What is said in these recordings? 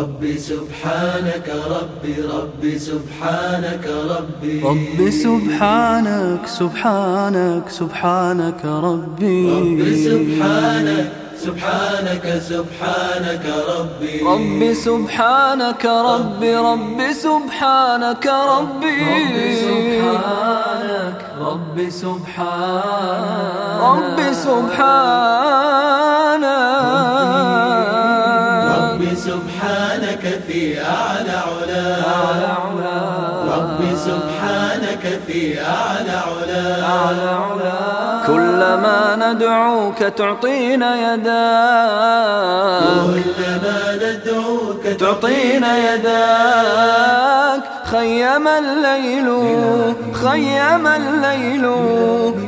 ربي سبحانك ربي ربي سبحانك ربي ربي سبحانك سبحانك سبحانك ربي ربي سبحانك سبحانك سبحانك ربي ربي سبحانك ربي ربي سبحانك ربي ربي سبحانك ربي سبحانك. ربي سبحانك في أعلى علا. ربي سبحانك في أعلى علا. كلما ندعوك تعطينا يداك كلما ندعوك تعطينا يداك. خيم الليل. خيم الليل.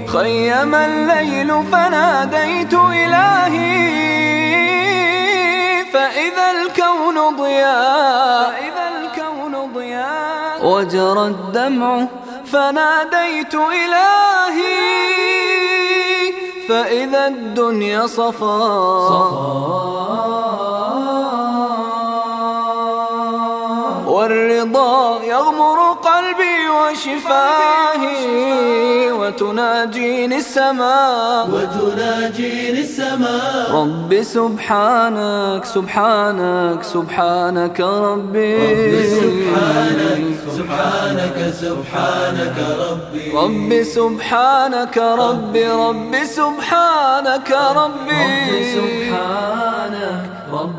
خيم الليل فناديت إلهي. فإذا الكون ضياء. فإذا الكون ضياء. وجرى الدمع فناديت إلهي. فإذا الدنيا صفا. والرضا يغمر قلبي وشفاهي وتناجيني السماء. وتناجيني السماء. ربي سبحانك سبحانك سبحانك ربي. ربي سبحانك سبحانك سبحانك ربي. ربي سبحانك ربي ربي سبحانك ربي. سبحانك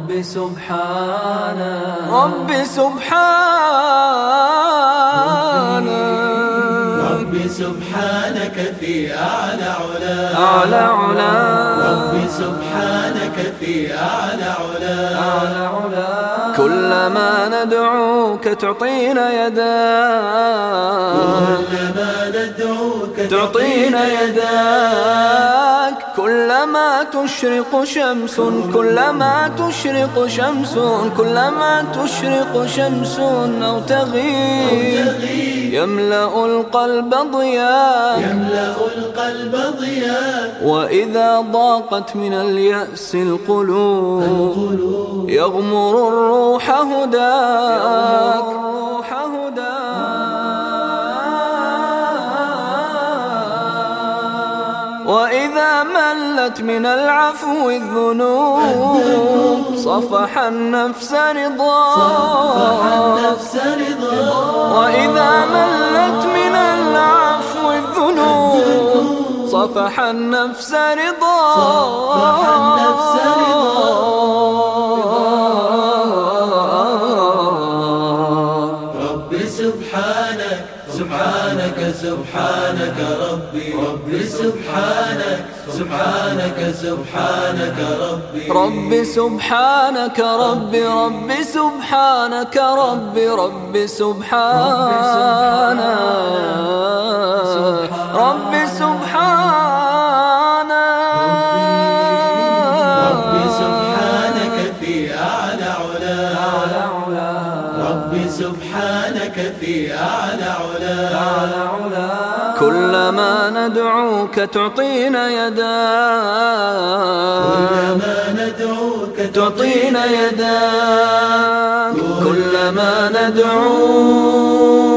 ربي سبحانك ربي سبحانك ربي سبحانك في أعلى علا. أعلى علا. ربي سبحانك في أعلى علا. كلما ندعوك تعطينا يداك كلما ندعوك تعطينا يداك كلما تشرق شمس كلما تشرق شمس كلما تشرق شمس أو تغيب. يملأ القلب ضياء. يملأ القلب ضياء وإذا ضاقت من اليأس القلوب يغمر الروح هداك الروح هداك. ملت من العفو الذنوب. صفح النفس رضا. وإذا ملت من العفو الذنوب صفح النفس رضا. سبحانك سبحانك سبحانك ربي. ربي سبحانك سبحانك سبحانك ربي. ربي سبحانك ربي ربي سبحانك ربي ربي سبحانك. ربي سبحانك في أعلى علا كلما ندعوك تعطينا يداك كلما ندعوك تعطينا يداك كلما ندعوك